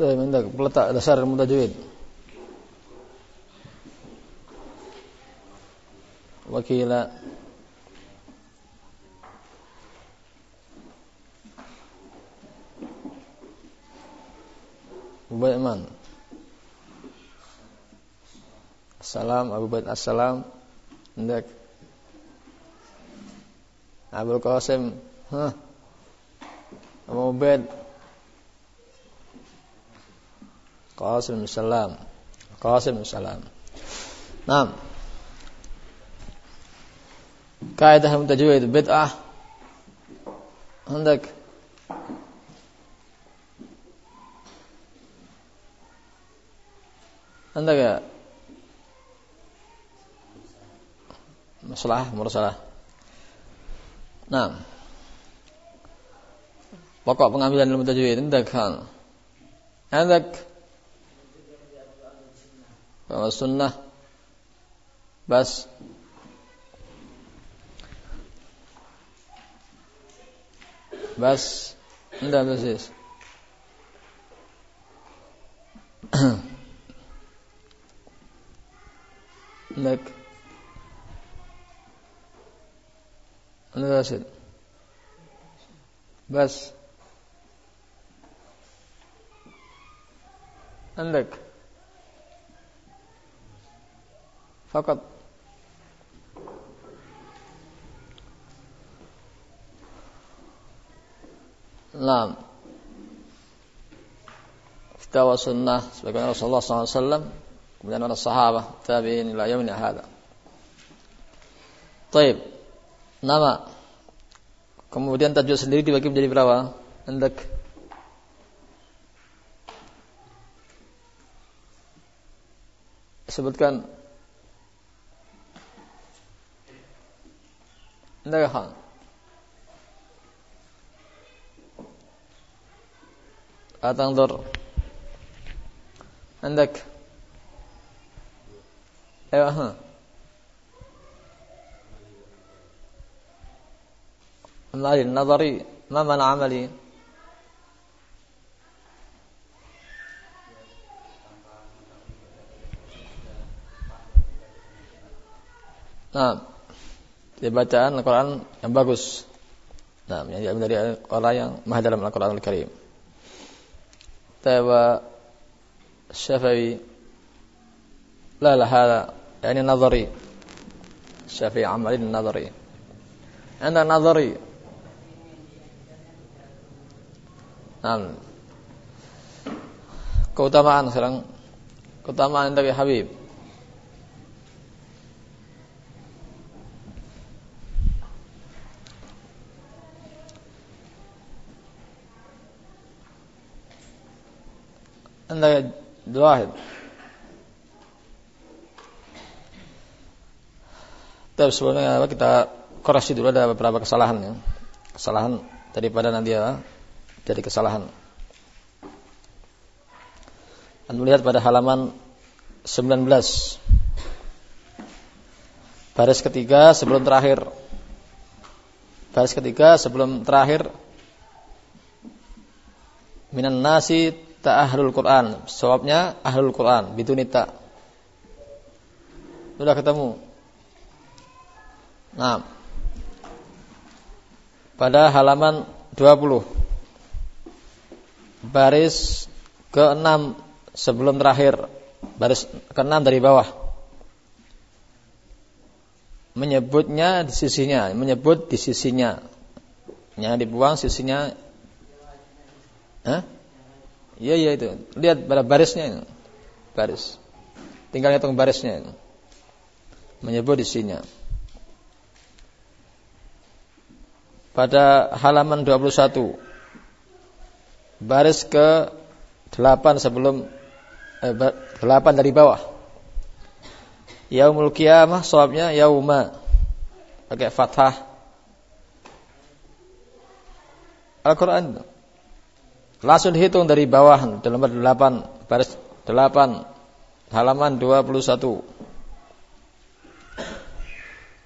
Tuh, minta peletak dasar ilmu tajwid. Wakila Baik man. Assalam Abu Baid Assalam. Hendak. Abdul Qasim. Hah. Abu Baid. Qasim Salam. Qasim Salam. Naam. Kaidah tajwid bid'ah. Hendak. Anda ya masalah mursalah. Nah, pokok pengambilan ilmu tajwid Anda kan. Anda bahwa sunnah bas bas Anda basis لك أنا راشد بس عندك فقط نعم kitabu sunnah sebagaimana Rasulullah SAW kemudian para sahabat tabi'in ila yaumina hadza Taib nama kemudian tajwid sendiri dibagi menjadi berapa hendak sebutkan 内涵。أتنظر عندك. أيوة ها عملي النظري. ما معنى عملي؟ نعم. dia bacaan Al-Quran yang bagus. Nah, yang diambil dari orang yang mahal dalam Al-Quran Al-Karim. Tawa Syafi'i لا لا هذا يعني نظري الشافعي عملي النظري عندنا نظري نعم keutamaan sekarang keutamaan dari Habib Anda واحد Tapi sebelumnya kita koreksi dulu ada beberapa kesalahan ya. Kesalahan daripada nanti ya jadi kesalahan. Anda melihat pada halaman 19 baris ketiga sebelum terakhir baris ketiga sebelum terakhir minan nasi ta'ahlul Quran. Jawabnya ahlul Quran, bidunita. Sudah ketemu. Nah, pada halaman 20 baris ke-6 sebelum terakhir baris ke-6 dari bawah menyebutnya di sisinya menyebut di sisinya yang dibuang sisinya Hah? Iya iya itu. Lihat pada barisnya ini. Baris. Tinggal hitung barisnya ini. Menyebut di sisinya. pada halaman 21 baris ke 8 sebelum eh, 8 dari bawah yaumul qiyamah sawabnya yauma pakai fathah Al-Quran langsung dihitung dari bawah dalam 8 baris 8 halaman 21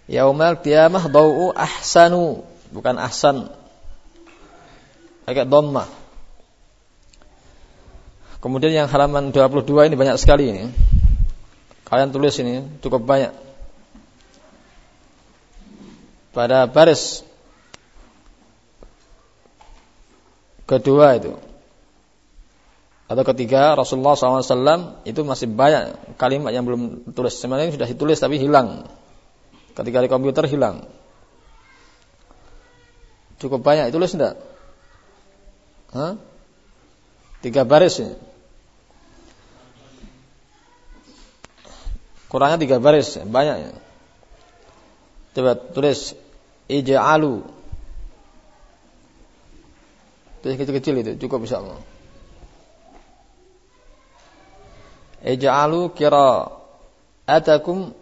Yaumal qiyamah daw'u ahsanu bukan ahsan agak dhamma Kemudian yang halaman 22 ini banyak sekali ini. Kalian tulis ini cukup banyak. Pada baris kedua itu atau ketiga Rasulullah SAW itu masih banyak kalimat yang belum tulis. Sebenarnya sudah ditulis tapi hilang. Ketika di komputer hilang. Cukup banyak tulis enggak? Hah? Tiga baris. Kurangnya tiga baris, banyak ya. Coba tulis ija'alu. Tulis kecil-kecil itu, cukup bisa Allah. Ija'alu kira atakum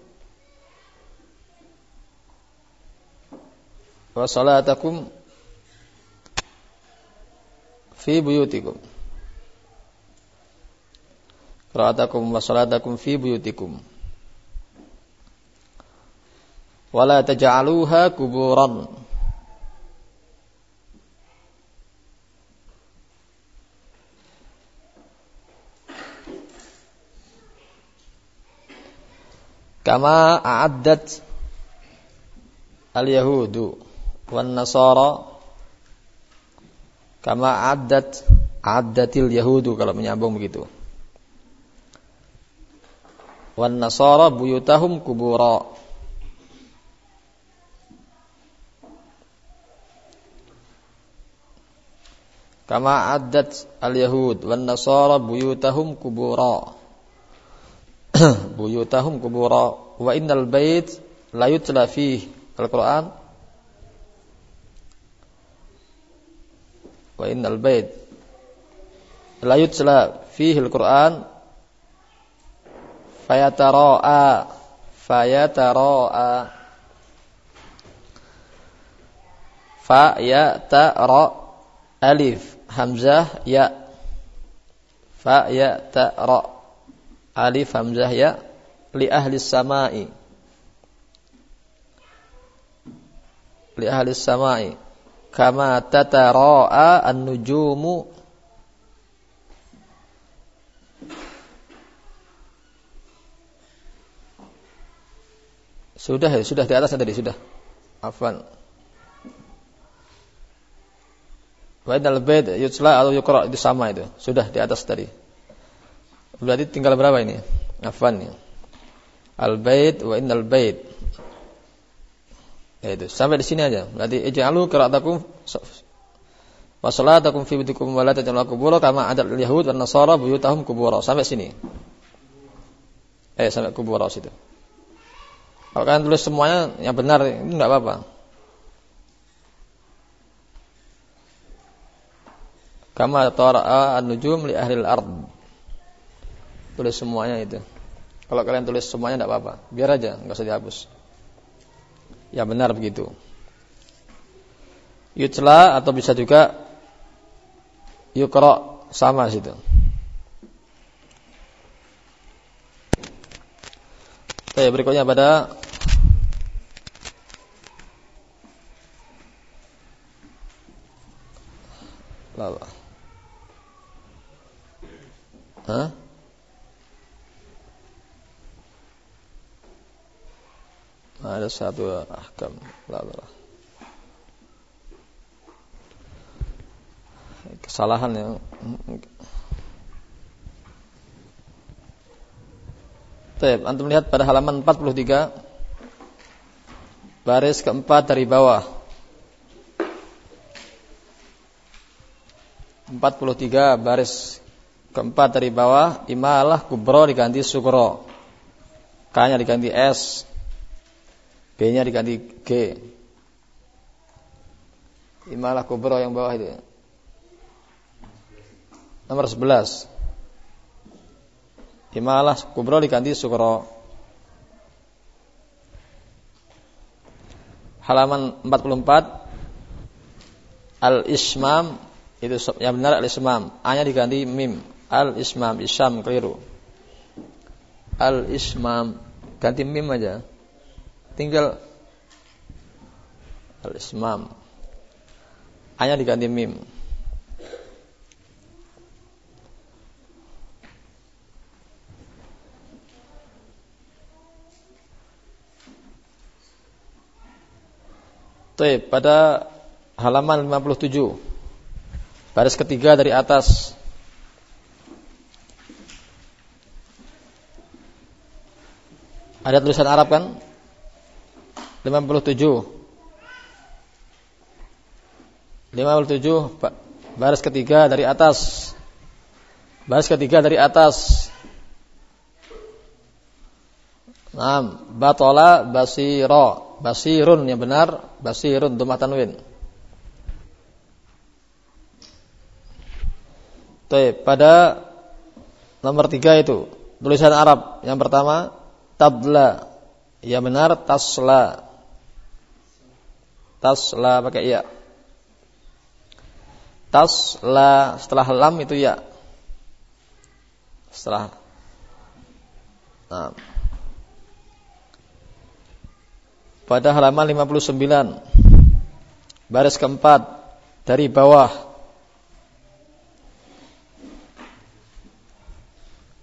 wa salatakum fi buyutikum. Qira'atakum wa salatakum fi buyutikum. wala taj'aluha kuburan kama a'addat al-yahudu wan nasara kama a'addat a'addatil yahudu kalau menyambung begitu. wan nasara buyutahum kubura kama addat al-yahud wan nasara buyutahum kubura buyutahum kubura. Wa innal bait la yutla fihi al-Qur'an wa innal bait la yutla fihi al-Qur'an fayatara'a fayatara'a fayatara alif hamzah ya. Fa ya ta ra alif hamzah ya li ahli samai li ahli samai kama tatara'a an-nujumu Sudah ya, sudah di atas tadi sudah. Afwan. Wa innal bait yutla atau yukra itu sama itu. Sudah di atas tadi. Berarti tinggal berapa ini? Afwan ya. Al bait wa innal bait. Ya itu. Sampai di sini aja. Berarti ij'alu qira'atakum wa salatakum fi buyutikum wa la taj'alu qubura kama adat al-yahud wan nasara buyutahum qubura. Sampai sini. Eh sampai kubura situ. Kalau kalian tulis semuanya yang benar itu enggak apa-apa. Kama tara'a an-nujum li ahli al-ard. Tulis semuanya itu. Kalau kalian tulis semuanya tidak apa-apa. Biar aja, nggak usah dihapus. Ya benar begitu. Yutla atau bisa juga yukra sama situ. Oke, berikutnya pada Lala. Hah? Ada satu ahkam. Kesalahan yang Baik, antum lihat pada halaman 43 baris keempat dari bawah. 43 baris keempat dari bawah imalah kubro diganti sukro K-nya diganti S B-nya diganti G imalah kubro yang bawah itu nomor 11 imalah kubro diganti sukro halaman 44 al-ismam itu yang benar al-ismam. A-nya diganti mim. Al-ismam, isam keliru. Al-ismam ganti mim aja tinggal al-ismam. Hanya diganti mim. Taib, pada halaman 57. Baris ketiga dari atas. Ada tulisan Arab kan? 57. 57 baris ketiga dari atas. Baris ketiga dari atas. Naam, batola basiro. Basirun yang benar, basirun dumah tanwin. Pada nomor tiga itu tulisan Arab yang pertama tabla, yang benar tasla, tasla pakai ya. Tasla setelah lam itu ya. Setelah nah, pada halaman 59 baris keempat dari bawah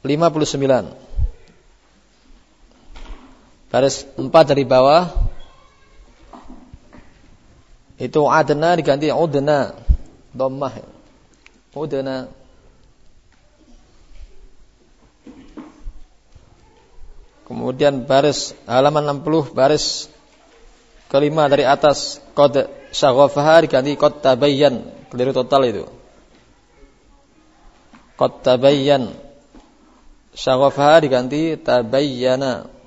59 baris 4 dari bawah itu adna diganti udna. Dhammah. Udna. Kemudian baris halaman 60 baris kelima dari atas. Qad syaghafaha diganti qad tabayyan. Keliru total itu. Qad tabayyan. Syaghafaha diganti tabayyana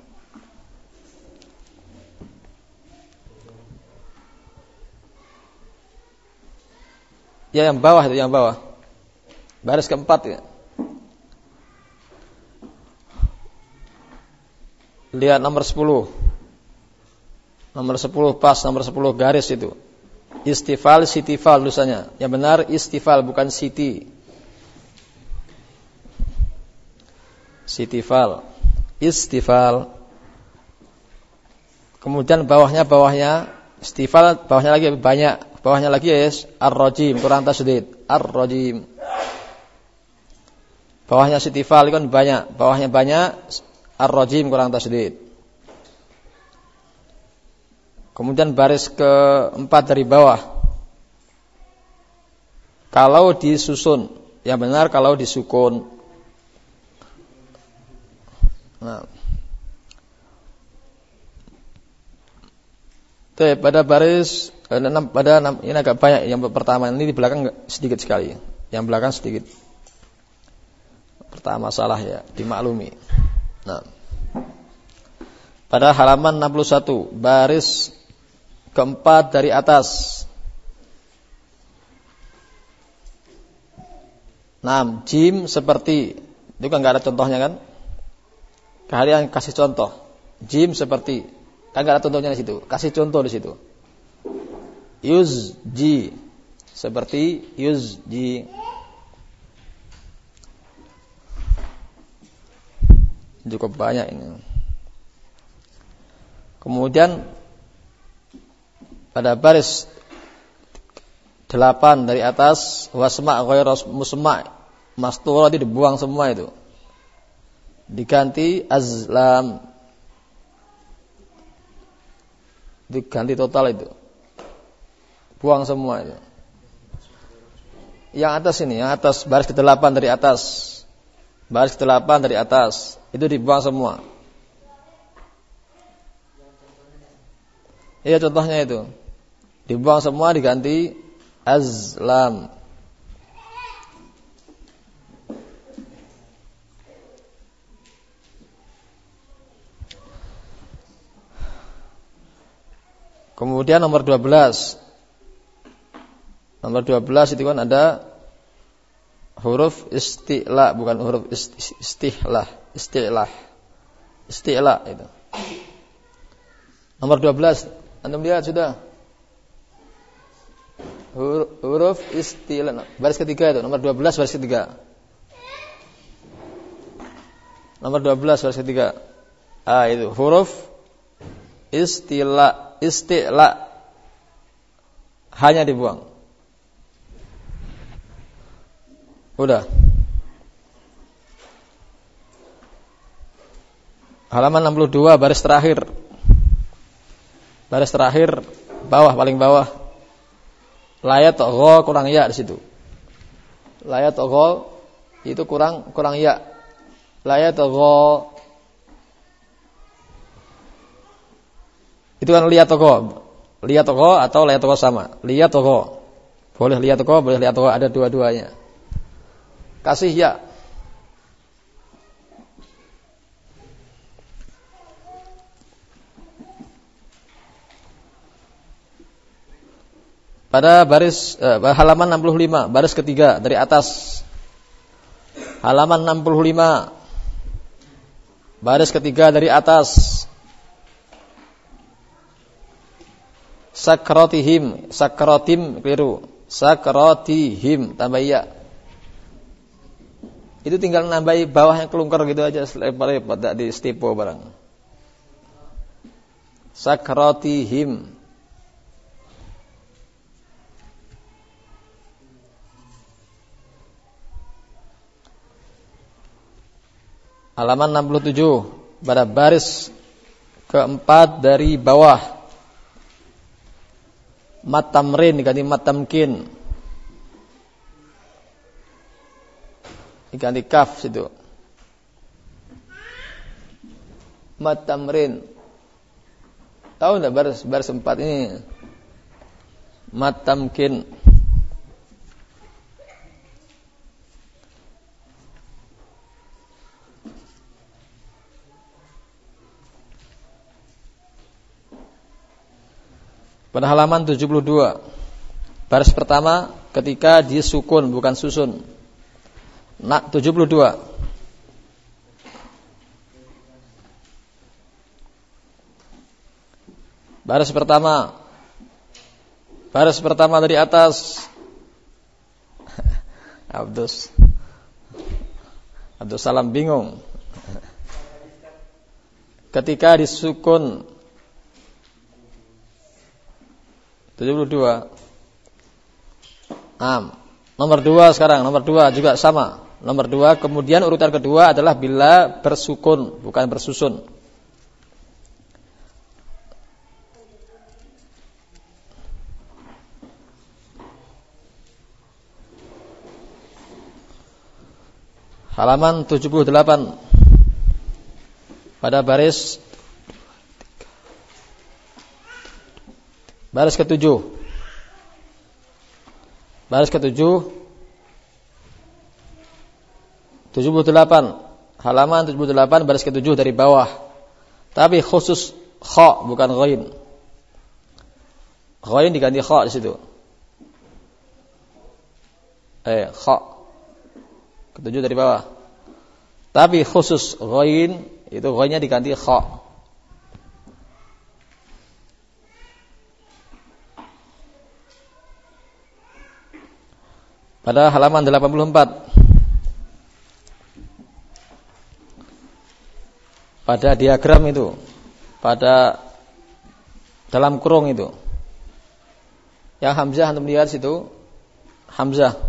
Ya yang bawah itu yang bawah. Baris keempat ya. Lihat nomor 10. Nomor 10 pas, nomor 10 garis itu. Istifal, sitifal tulisannya. Yang benar istifal bukan siti. Sitifal. Istifal. Kemudian bawahnya bawahnya istifal bawahnya lagi banyak. Bawahnya lagi ya yes, ar-rajim kurang tasdid. Ar-rajim. Bawahnya sitifal kan banyak. Bawahnya banyak ar-rajim kurang tasdid. Kemudian baris keempat dari bawah. Kalau disusun, yang benar kalau disukun. Nah. Tuh, pada baris eh, pada ini agak banyak yang pertama ini di belakang sedikit sekali. Yang belakang sedikit. Pertama salah ya, dimaklumi. Nah. Pada halaman 61 baris keempat dari atas. Nah, jim seperti itu kan nggak ada contohnya kan? Kalian kasih contoh. Jim seperti kan nggak ada contohnya di situ. Kasih contoh di situ. Yuzji seperti yuzji. Cukup banyak ini. Kemudian pada baris delapan dari atas wasma ghairas musma mastura itu dibuang semua itu diganti azlam diganti total itu buang semua itu. Yang atas ini yang atas baris ke-8 dari atas. Baris ke-8 dari atas. Itu dibuang semua. Iya contohnya itu. Dibuang semua diganti azlam. Kemudian nomor 12. Nomor 12 itu kan ada huruf istilah bukan huruf istihlah, istilah. Istilah itu. Nomor 12. Anda lihat sudah? huruf istilah. Baris ketiga itu, nomor 12 baris ketiga. Nomor 12 baris ketiga. Ah itu huruf istilah istilah hanya dibuang. Udah. Halaman 62 baris terakhir. Baris terakhir bawah paling bawah. Layat gho kurang ya di situ. Layat gho itu kurang kurang ya. Layat gho itu kan lihat toko. Lihat toko atau lihat toko sama. Lihat toko. Boleh lihat toko, boleh lihat toko ada dua-duanya. Kasih ya. pada baris eh, halaman 65, baris ketiga dari atas. Halaman 65. Baris ketiga dari atas. Sakratihim, sakratim keliru. Sakratihim tambah ya. Itu tinggal nambahi bawahnya kelungker gitu aja selebar-lebar tidak di stipo barang. Sakratihim. halaman 67 pada baris keempat dari bawah matamrin diganti matamkin diganti kaf situ matamrin tahu enggak baris baris empat ini matamkin Pada halaman 72. Baris pertama ketika disukun bukan susun. Nak 72. Baris pertama. Baris pertama dari atas. Abdus. Abdus Salam bingung. Ketika disukun 72. Nah, nomor dua sekarang, nomor dua juga sama. Nomor dua, kemudian urutan kedua adalah bila bersukun, bukan bersusun. Halaman 78 pada baris Baris ketujuh. Baris ketujuh. 78. Halaman 78 baris ketujuh dari bawah. Tapi khusus kha bukan ghain. Ghain diganti kha di situ. Eh, kha. Ketujuh dari bawah. Tapi khusus ghain itu ghainnya diganti kha. pada halaman 84 pada diagram itu. Pada dalam kurung itu. Yang Hamzah antum lihat situ Hamzah.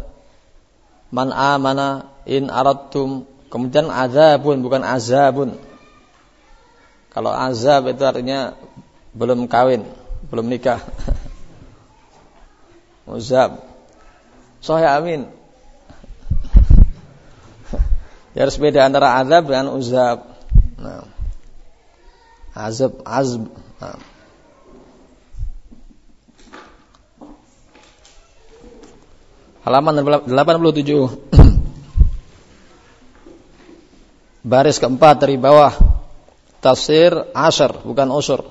Man amana in aradtum. Kemudian azabun bukan azabun. Kalau azab itu artinya belum kawin belum nikah. Muzab. Sahih amin. Ya harus beda antara azab dengan uzab. Nah. Azab, azb. Nah. Halaman 87. Baris keempat dari bawah. Tafsir Ashr, bukan usur.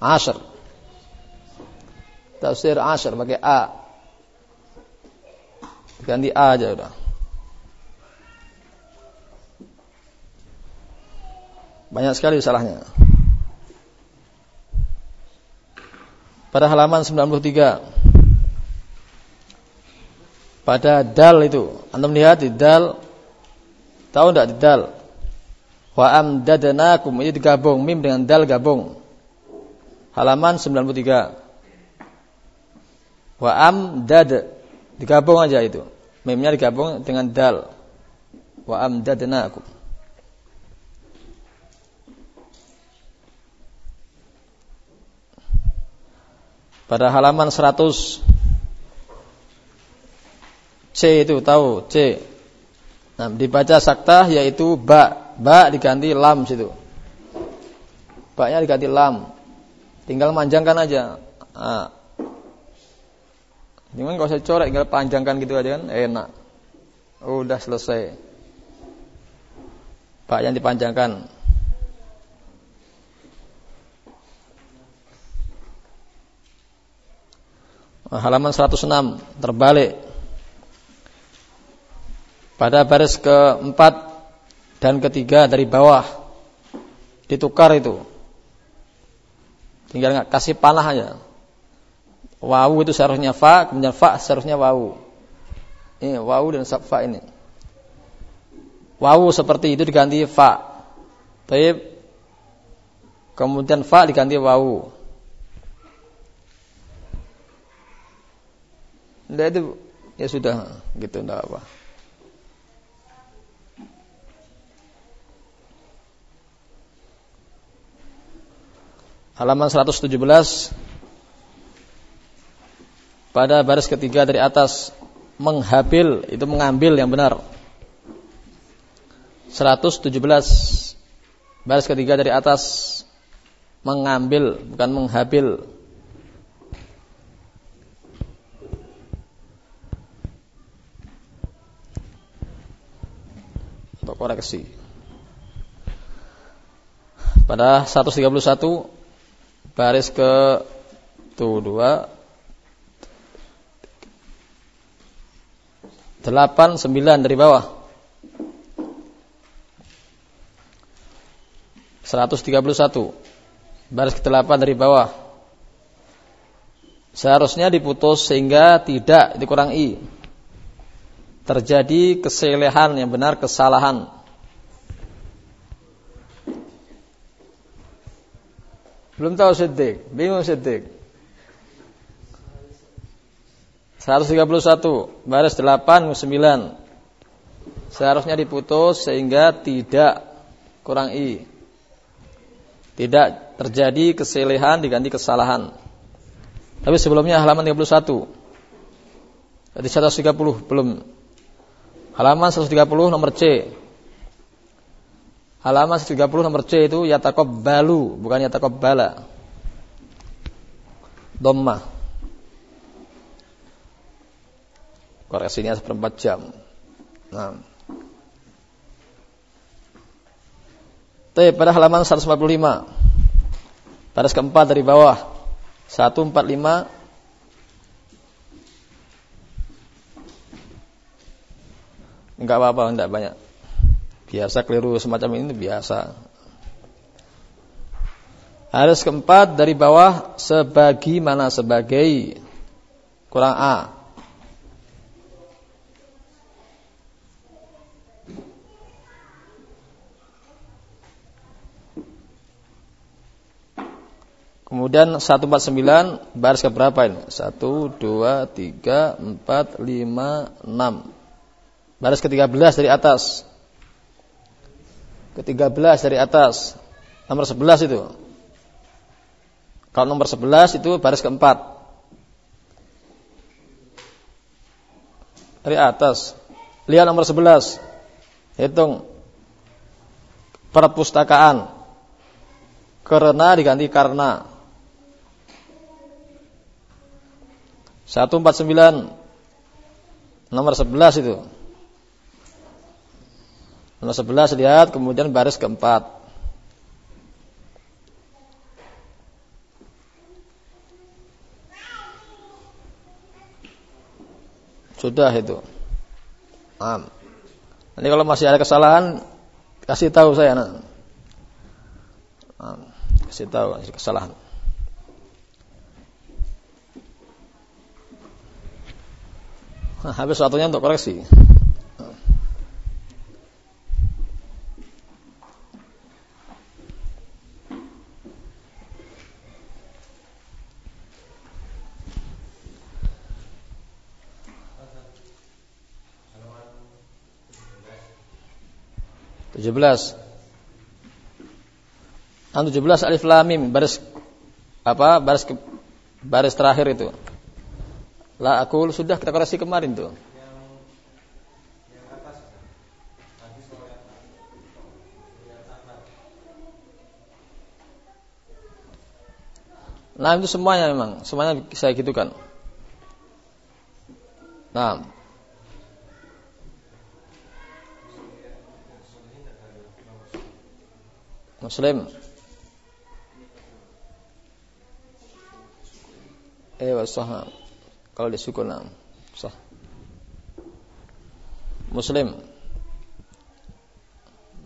Ashr tafsir Ashr pakai A. Ganti A aja udah. Banyak sekali salahnya. Pada halaman 93 pada dal itu, Anda melihat di dal tahu tidak di dal? Wa amdadnakum ini digabung mim dengan dal gabung. Halaman 93. Wa amdad digabung aja itu. Memnya digabung dengan dal. Wa amdadnakum. Pada halaman 100 C itu tahu C. Nah, dibaca saktah yaitu ba, ba diganti lam situ. Ba-nya diganti lam. Tinggal manjangkan aja. Nah. Cuman kalau saya coret tinggal panjangkan gitu aja kan enak. Udah selesai. Pak yang dipanjangkan. Halaman 106 terbalik. Pada baris keempat dan ketiga dari bawah ditukar itu. Tinggal nggak kasih panah aja. Wawu itu seharusnya fa kemudian fa seharusnya wawu ini wawu dan fa ini. Wawu seperti itu diganti fa. Tapi kemudian fa diganti wawu Tidak itu ya sudah gitu tidak apa. Halaman 117 pada baris ketiga dari atas menghabil itu mengambil yang benar. 117 baris ketiga dari atas mengambil bukan menghabil. Untuk koreksi. Pada 131 baris ke tuh dua delapan sembilan dari bawah. 131 baris ke delapan dari bawah. Seharusnya diputus sehingga tidak dikurang i terjadi keselehan yang benar kesalahan. Belum tahu sedik, bingung sedik. 131 baris 8 9 seharusnya diputus sehingga tidak kurang i. Tidak terjadi keselehan diganti kesalahan. Tapi sebelumnya halaman 31 jadi 130 belum Halaman 130 nomor C. Halaman 130 nomor C itu balu, bukan bala. Dhamma. Koreksinya seperempat jam. Nah. T pada halaman 145. Baris keempat dari bawah. 145 Enggak apa-apa, enggak banyak. Biasa keliru semacam ini biasa. Harus keempat dari bawah sebagi mana sebagai kurang A. Kemudian 149 baris ke berapa ini? 1 2 3 4 5 6 Baris ke-13 dari atas. Ke-13 dari atas. Nomor 11 itu. Kalau nomor 11 itu baris keempat. Dari atas. Lihat nomor 11. Hitung. Perpustakaan. Karena diganti karena. 149 nomor 11 itu. Nomor 11 lihat kemudian baris keempat. Sudah itu. Am. Nanti kalau masih ada kesalahan kasih tahu saya. Nah. Kasih tahu kesalahan. Nah, habis waktunya untuk koreksi. 17. An 17 alif lam mim baris apa? Baris ke, Baris terakhir itu. La aku sudah kita koreksi kemarin tuh. Nah itu semuanya memang, semuanya saya gitukan. Nah. Muslim. Eh sah. Kalau disukun nah. sah. Muslim.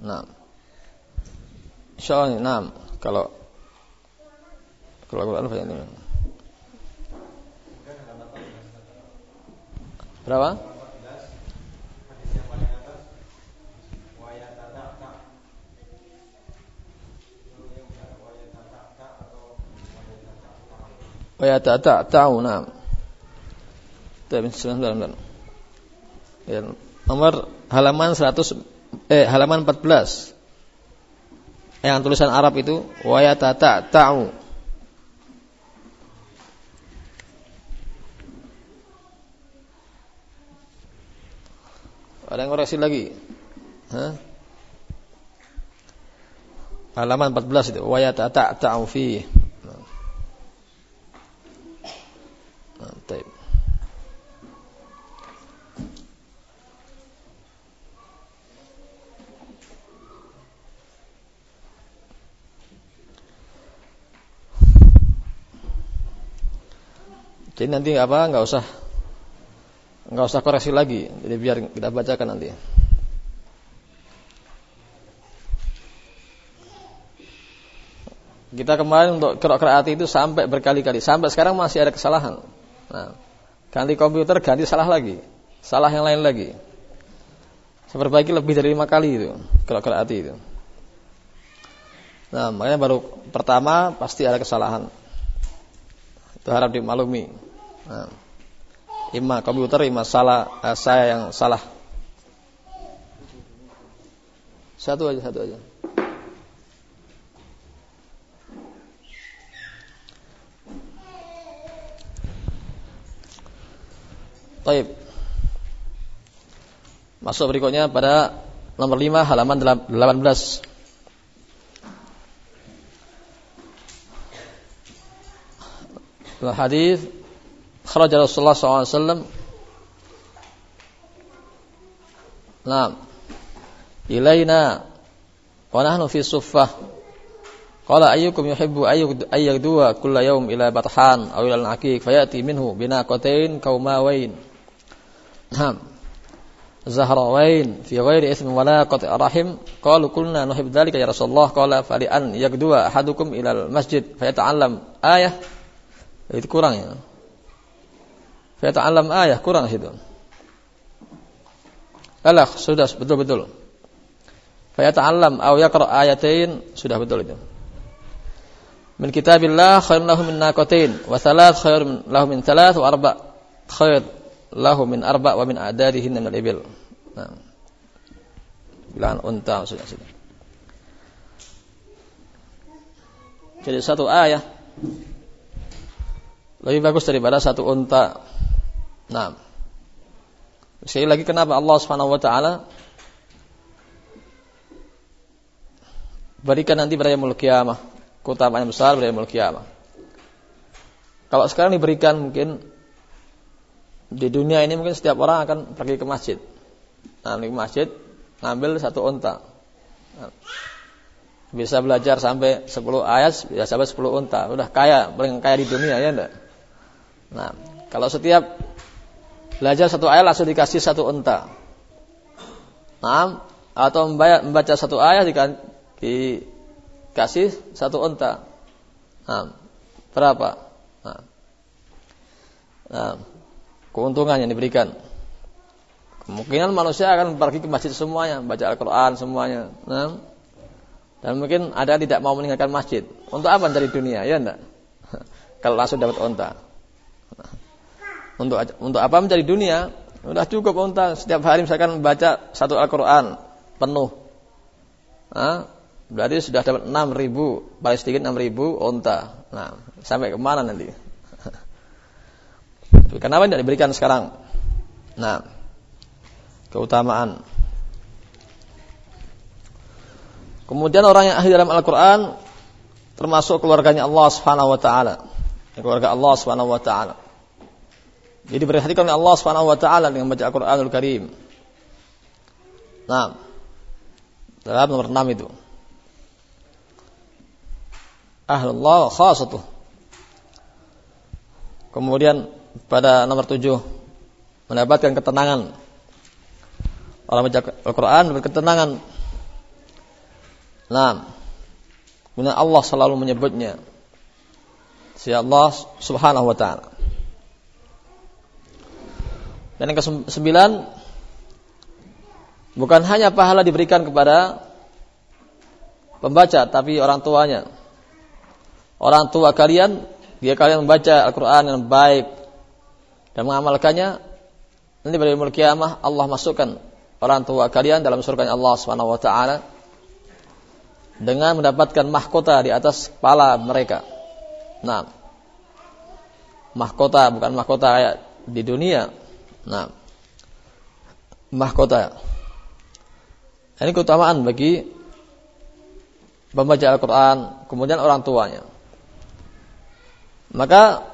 Nah. Insyaallah, nah. Kalau kalau banyak ini. Berapa? Nam. Tapi sebentar, Ya, nomor halaman 100 eh halaman 14. Yang tulisan Arab itu wa tak tahu. Ada yang koreksi lagi? Hah? Halaman 14 itu. Wa yatata'ta'u fi. Nah. Nah, taib. Jadi nanti apa? Enggak usah Enggak usah koreksi lagi. Jadi biar kita bacakan nanti. Kita kemarin untuk kerok itu sampai berkali-kali. Sampai sekarang masih ada kesalahan. Nah, ganti komputer, ganti salah lagi. Salah yang lain lagi. Saya perbaiki lebih dari lima kali itu. Kerok itu. Nah, makanya baru pertama pasti ada kesalahan. Itu harap dimaklumi. Nah. Ima komputer, ima salah eh, saya yang salah. Satu aja, satu aja. Taib. Masuk berikutnya pada nomor 5 halaman 18. Hadis خرج رسول الله صلى الله عليه وسلم نعم إلينا ونحن في صفة قال أيكم يحب أن يغدو كل يوم إلى بطحان أو إلى العكيك فيأتي منه بناقتين كوماوين نعم زهراوين في غير إثم ولا قطع رحم قالوا كلنا نحب ذلك يا رسول الله قال فلأن يغدو أحدكم إلى المسجد فيتعلم آية itu kurang ya Fayata'allam ayah kurang situ. Alah sudah betul-betul. Fayata'allam aw yaqra ayatain sudah betul itu. Min kitabillah khairun lahu min naqatain wa thalath khairun lahu min thalath wa arba' khair lahu min arba' wa min adadihin min al-ibil. Nah. Unta sudah sudah. Jadi satu ayat lebih bagus daripada satu unta. Nah. Sekali lagi kenapa Allah Subhanahu wa taala berikan nanti pada yaumul kiamah keutamaan yang besar pada yaumul kiamah. Kalau sekarang diberikan mungkin di dunia ini mungkin setiap orang akan pergi ke masjid. Nah, di masjid ngambil satu unta. Bisa belajar sampai 10 ayat, bisa sampai 10 unta. Udah kaya, paling kaya di dunia ya enggak? Nah, kalau setiap Belajar satu ayat langsung dikasih satu unta. Nah, atau membaca satu ayat dikasih satu unta. Nah, berapa? Nah, nah, keuntungan yang diberikan. Kemungkinan manusia akan pergi ke masjid semuanya, baca Al-Quran semuanya. Nah, dan mungkin ada yang tidak mau meninggalkan masjid. Untuk apa dari dunia, ya enggak? Kalau langsung dapat unta. Untuk untuk apa mencari dunia? Sudah cukup unta setiap hari misalkan membaca satu Al-Qur'an penuh. Nah, berarti sudah dapat 6 ribu, paling sedikit 6 ribu unta. Nah, sampai ke mana nanti? Kenapa tidak diberikan sekarang? Nah, keutamaan. Kemudian orang yang ahli dalam Al-Quran termasuk keluarganya Allah Subhanahu wa taala. Keluarga Allah Subhanahu wa taala. Jadi diperhatikan oleh Allah Subhanahu wa taala dengan baca Al-Qur'anul Karim. Nah, dalam nomor 6 itu. Ahlullah khasatuh. Kemudian pada nomor 7 mendapatkan ketenangan. Orang baca Al-Qur'an berketenangan. Nah, kemudian Allah selalu menyebutnya. Si Allah Subhanahu wa taala. Dan yang kesembilan bukan hanya pahala diberikan kepada pembaca tapi orang tuanya. Orang tua kalian dia kalian membaca Al-Qur'an yang baik dan mengamalkannya nanti pada hari kiamah Allah masukkan orang tua kalian dalam surga Allah Subhanahu wa taala dengan mendapatkan mahkota di atas kepala mereka. Nah, mahkota bukan mahkota kayak di dunia. Nah, mahkota. Ini keutamaan bagi pembaca Al-Quran, kemudian orang tuanya. Maka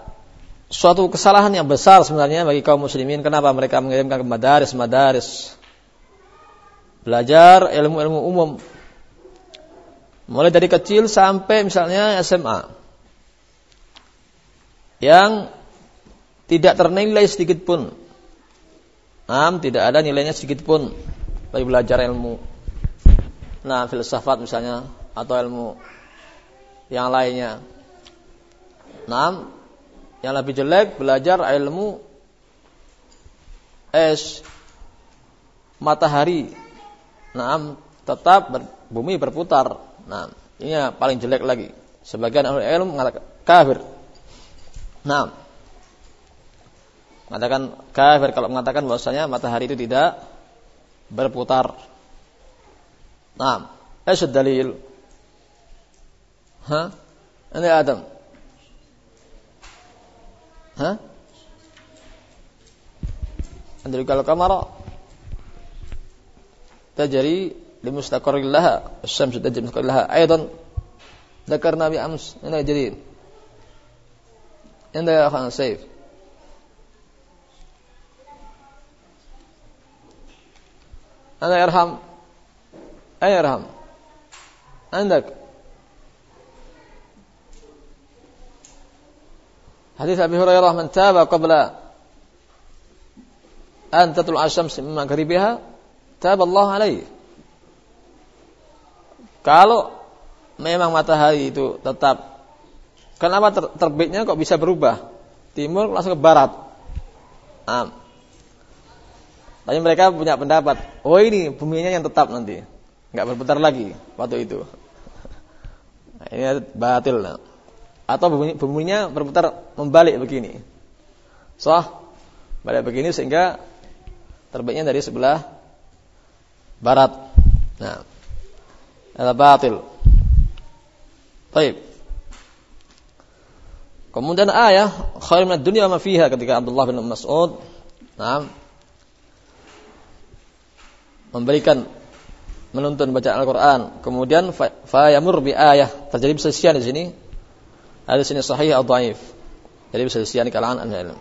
suatu kesalahan yang besar sebenarnya bagi kaum muslimin kenapa mereka mengirimkan ke madaris madaris belajar ilmu-ilmu umum mulai dari kecil sampai misalnya SMA yang tidak ternilai sedikit pun. Nah, tidak ada nilainya sedikit pun bagi belajar ilmu. Nah, filsafat misalnya atau ilmu yang lainnya. Nah, yang lebih jelek belajar ilmu es matahari. Nah, tetap ber, bumi berputar. Nah, ini yang paling jelek lagi. Sebagian ahli ilmu mengatakan kafir. Nah, mengatakan kafir kalau mengatakan bahwasanya matahari itu tidak berputar. Nah, asad dalil. Hah? Ini Adam. Hah? Andri kalau kamera tajri limustaqarril laha الشمس تجري مستقر لها أيضا ذكرنا بأمس هنا جديد عند يا أخوان سيف أنا يرحم أين يرحم عندك حديث أبي هريرة من تاب قبل أن تطلع الشمس من مغربها تاب الله عليه kalau memang matahari itu tetap kenapa ter terbitnya kok bisa berubah timur langsung ke barat nah, tapi mereka punya pendapat, oh ini buminya yang tetap nanti, nggak berputar lagi waktu itu. Nah, ini batil. Nah. Atau bumi, buminya berputar membalik begini. Soh, balik begini sehingga terbitnya dari sebelah barat. Nah, ada batil. Baik. Kemudian ayah khair dunya ma fiha ketika Abdullah bin Mas'ud nah, memberikan menuntun bacaan Al-Qur'an. Kemudian fa yamur bi ayah. Terjadi perselisihan di sini. Ada sini sahih atau dhaif. Jadi perselisihan di kalangan ahli ilmu.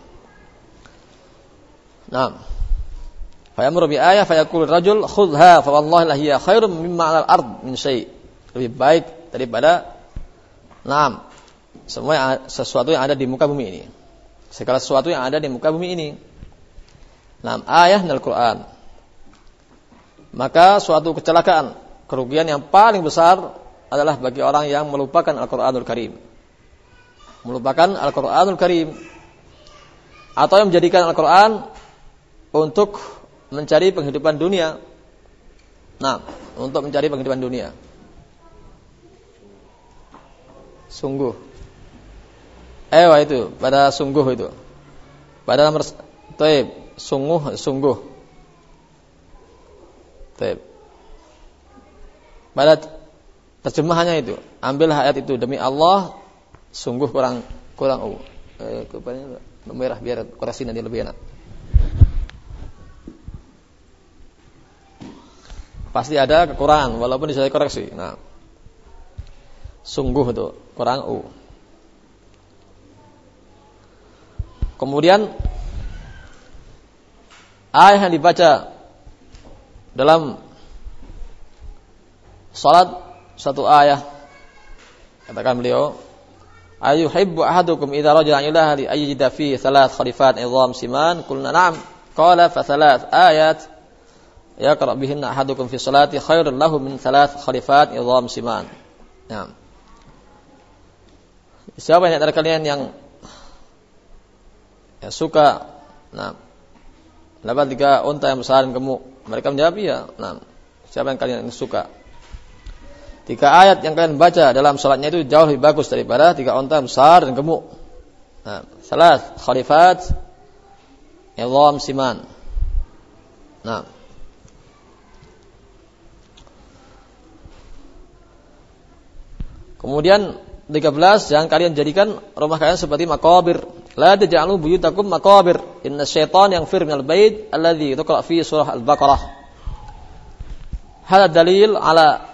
Nah. Fa yamur bi ayah fa yaqul rajul khudha fa wallahi la hiya khairum mimma 'alal ard min syai. Lebih baik daripada Naam. Semua yang, sesuatu yang ada di muka bumi ini. Segala sesuatu yang ada di muka bumi ini. Naam, ayah dari Al-Qur'an maka suatu kecelakaan, kerugian yang paling besar adalah bagi orang yang melupakan Al-Qur'anul Karim. Melupakan Al-Qur'anul Karim atau yang menjadikan Al-Qur'an untuk mencari penghidupan dunia. Nah, untuk mencari penghidupan dunia. Sungguh. Eh, itu, pada sungguh itu. Pada nomor sungguh, sungguh. Baik. Pada terjemahannya itu, ambil ayat itu demi Allah sungguh kurang kurang uh, eh, merah biar koreksi nanti lebih enak. Pasti ada kekurangan walaupun bisa koreksi. Nah, sungguh itu kurang u. Kemudian ayat yang dibaca dalam salat satu ayat katakan beliau ayuhibbu ahadukum idza raja'a ila ahli ayyida fi thalath khalifat idham siman? Qulna na'am. Qala fa thalath ayat yaqra bihinna ahadukum fi salati khairun lahu min thalath khalifat idham siman. Nah siapa yang antara kalian yang ya, suka nah dapat tiga unta yang besar dan gemuk mereka menjawab iya nah siapa yang kalian suka Tiga ayat yang kalian baca dalam salatnya itu jauh lebih bagus daripada tiga onta besar dan gemuk. Nah, salat khalifat idham siman. Nah. Kemudian 13 jangan kalian jadikan rumah kalian seperti makabir. La taj'alu buyutakum makabir. Inna syaitan yang fir minal bait alladhi tuqra fi surah Al-Baqarah. Hada dalil ala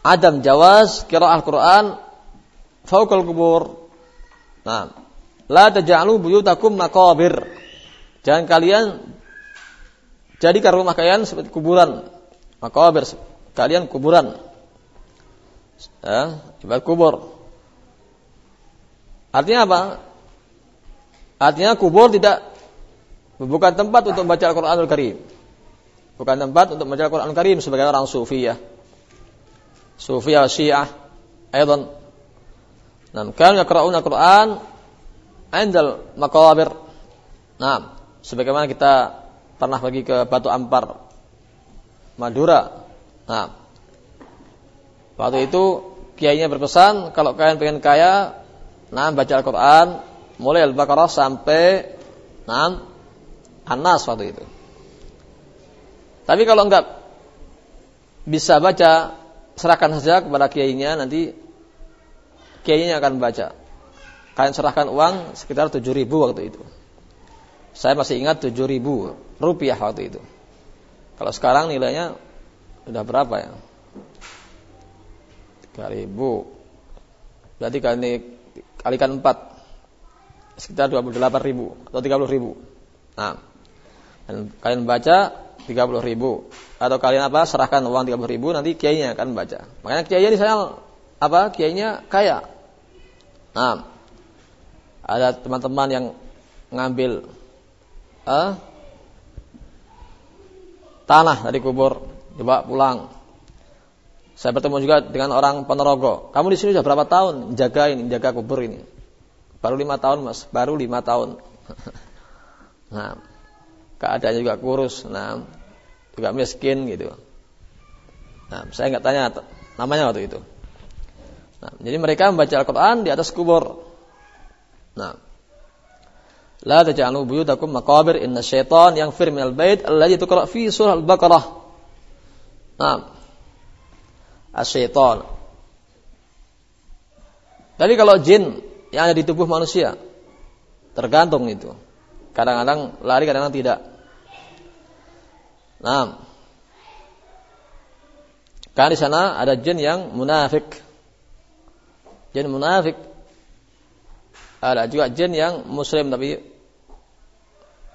adam jawaz al Quran fauqal kubur. Nah, la taj'alu buyutakum maqabir. Jangan kalian jadikan rumah kalian seperti kuburan. Maqabir kalian kuburan. Ya, Jumat kubur. Artinya apa? Artinya kubur tidak bukan tempat untuk membaca Al-Qur'anul Karim. Bukan tempat untuk membaca Al-Qur'anul Karim sebagai orang sufi ya. Sufi Syiah aidan. Nam kan yaqra'una Al-Qur'an 'indal maqabir. Nah, sebagaimana kita pernah pergi ke Batu Ampar Madura. Nah, waktu itu kiainya berpesan kalau kalian pengen kaya, nah baca Al-Qur'an mulai Al-Baqarah sampai nah Anas waktu itu. Tapi kalau enggak bisa baca serahkan saja kepada kiainya nanti kiainya akan baca. Kalian serahkan uang sekitar 7 ribu waktu itu. Saya masih ingat 7 ribu rupiah waktu itu. Kalau sekarang nilainya sudah berapa ya? 3 ribu. Berarti kali kalikan 4 sekitar 28 ribu atau 30 ribu. Nah, dan kalian baca 30 ribu. Atau kalian apa serahkan uang 30 ribu nanti kiainya akan baca. Makanya kiainya di sana apa kiainya kaya. Nah ada teman-teman yang ngambil eh, tanah dari kubur dibawa pulang saya bertemu juga dengan orang Ponorogo kamu di sini sudah berapa tahun jaga ini jaga kubur ini baru lima tahun mas baru lima tahun nah keadaan juga kurus, nah, juga miskin gitu. Nah, saya nggak tanya namanya waktu itu. Nah, jadi mereka membaca Al-Quran di atas kubur. Nah, La taj'alu buyutakum maqabir inna syaitan yang fir minal bait alladhi tuqra fi surah Al-Baqarah. Nah, as-syaitan. Tapi kalau jin yang ada di tubuh manusia tergantung itu. Kadang-kadang lari, kadang-kadang tidak. Nah, kan di sana ada jin yang munafik. Jin munafik. Ada juga jin yang muslim tapi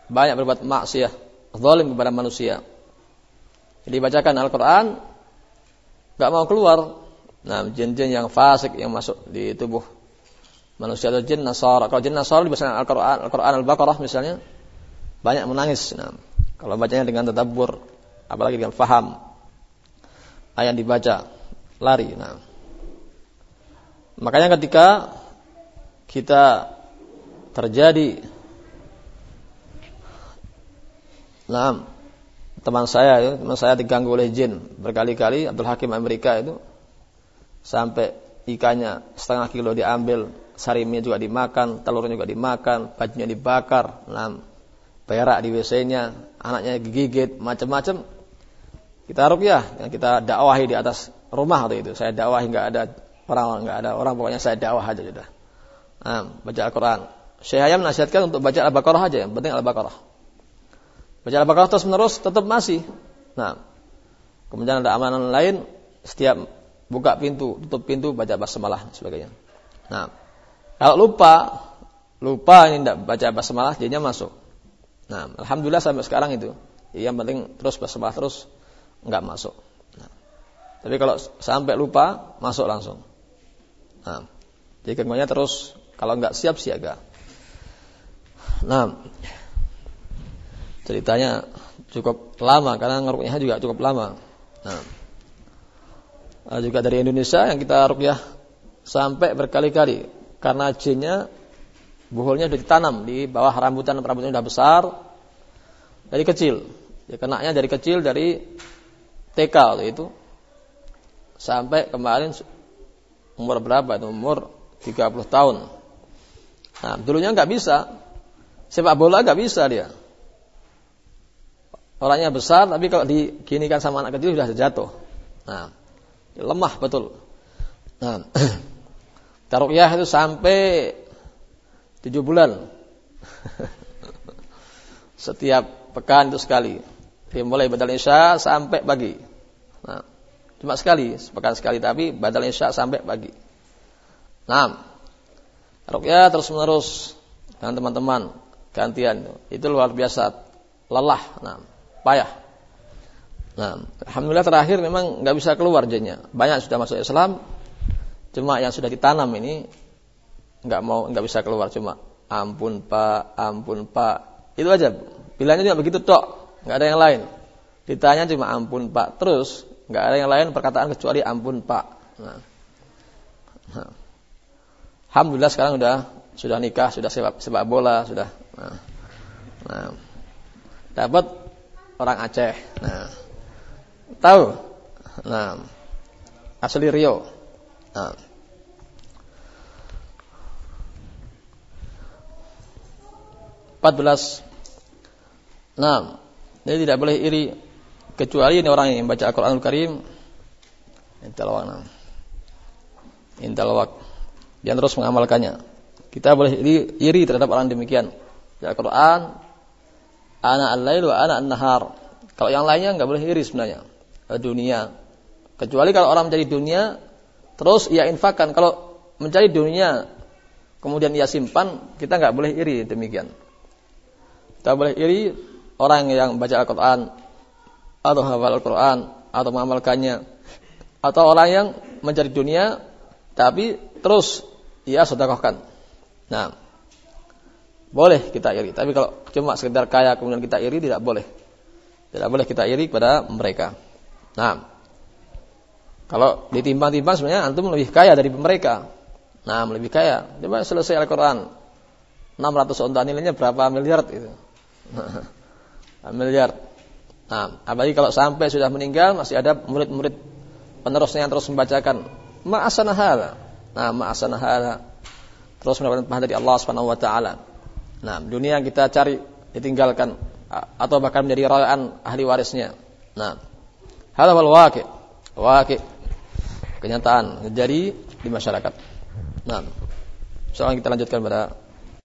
banyak berbuat maksiat, zalim kepada manusia. Jadi bacakan Al-Qur'an nggak mau keluar. Nah, jin-jin yang fasik yang masuk di tubuh manusia atau jin Nasara. Kalau jin Nasara di Al-Qur'an, Al-Qur'an Al-Baqarah misalnya banyak menangis. Nah, kalau bacanya dengan tadabbur, apalagi dengan faham ayat dibaca, lari. Nah, makanya ketika kita terjadi Nah, teman saya teman saya diganggu oleh jin berkali-kali Abdul Hakim Amerika itu sampai ikannya setengah kilo diambil sarimnya juga dimakan, telurnya juga dimakan, bajunya dibakar, nah, perak di WC-nya, anaknya digigit, macam-macam. Kita ya, yang kita dakwahi di atas rumah waktu itu. Saya dakwahi nggak ada orang nggak ada orang pokoknya saya dakwah aja sudah. Nah, baca Al-Quran. Syekh Hayam nasihatkan untuk baca Al-Baqarah aja, yang penting Al-Baqarah. Baca Al-Baqarah terus menerus tetap masih. Nah, kemudian ada amalan lain setiap buka pintu, tutup pintu baca basmalah sebagainya. Nah, kalau lupa, lupa ini tidak baca basmalah jadinya masuk. Nah, alhamdulillah sampai sekarang itu. Yang penting terus basmalah terus nggak masuk. Nah, tapi kalau sampai lupa masuk langsung. Nah, jadi gangguannya terus kalau nggak siap siaga. Nah, ceritanya cukup lama karena ngerukyah juga cukup lama. Nah, juga dari Indonesia yang kita rukyah sampai berkali-kali karena jinnya buhulnya sudah ditanam di bawah rambutan rambutan sudah besar dari kecil. Ya kenaknya dari kecil dari TK waktu itu sampai kemarin umur berapa itu umur 30 tahun. Nah, dulunya nggak bisa, Sepak bola gak bisa dia. Orangnya besar, tapi kalau diginikan sama anak kecil sudah jatuh. Nah, lemah betul. Nah, tarukyah itu sampai tujuh bulan. Setiap pekan itu sekali. Dia mulai badal isya sampai pagi. Nah, cuma sekali, sepekan sekali, tapi badal isya sampai pagi. Nah, tarukyah terus menerus dengan teman-teman gantian itu luar biasa lelah nah payah. Nah alhamdulillah terakhir memang nggak bisa keluar jadinya. Banyak sudah masuk Islam cuma yang sudah ditanam ini nggak mau nggak bisa keluar. Cuma ampun pak ampun pak. Itu aja. Bilangnya juga begitu tok. Nggak ada yang lain. Ditanya cuma ampun pak. Terus nggak ada yang lain perkataan kecuali ampun pak. Nah. nah. alhamdulillah sekarang sudah sudah nikah sudah sepak, sepak bola sudah. Nah, nah, dapat orang Aceh. Nah, tahu? Nah, asli Rio. Nah. Empat belas. Nah, jadi tidak boleh iri kecuali ini orang yang baca Al-Quranul Karim. Intalawak. Nah. Intalawak. Terus mengamalkannya. Kita boleh iri, iri terhadap orang demikian. Ya Quran, ana al-lail wa ana an-nahar. Kalau yang lainnya nggak boleh iri sebenarnya. Dunia. Kecuali kalau orang mencari dunia, terus ia infakkan. Kalau mencari dunia, kemudian ia simpan, kita nggak boleh iri demikian. Kita boleh iri orang yang baca Al-Quran, atau hafal Al-Quran, atau mengamalkannya. Atau orang yang mencari dunia, tapi terus ia sedekahkan. Nah, boleh kita iri, tapi kalau cuma sekedar kaya kemudian kita iri tidak boleh. Tidak boleh kita iri kepada mereka. Nah, kalau ditimbang-timbang sebenarnya antum lebih kaya dari mereka. Nah, lebih kaya. Coba selesai Al-Quran. 600 onta nilainya berapa miliar itu? miliar. Nah, apalagi kalau sampai sudah meninggal masih ada murid-murid penerusnya yang terus membacakan ma'asana hala. Nah, ma'asana hala. Terus mendapatkan pahala dari Allah Subhanahu wa taala. Nah, dunia yang kita cari ditinggalkan atau bahkan menjadi rayaan ahli warisnya. Nah, hal wal waqi. Waqi. Kenyataan terjadi di masyarakat. Nah, sekarang kita lanjutkan pada